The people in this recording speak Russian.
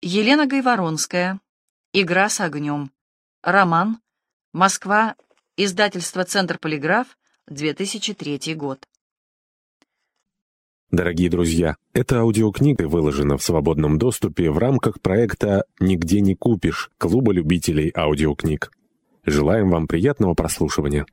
Елена Гайворонская. Игра с огнем. Роман. Москва. Издательство «Центр Полиграф», 2003 год. Дорогие друзья, эта аудиокнига выложена в свободном доступе в рамках проекта «Нигде не купишь» Клуба любителей аудиокниг. Желаем вам приятного прослушивания.